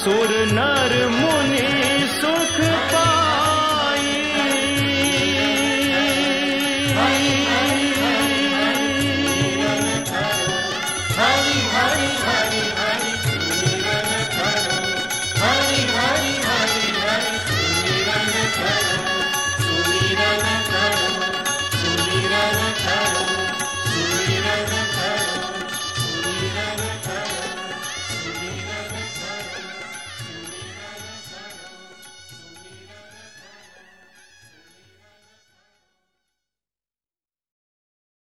सुर नर मुनि सुख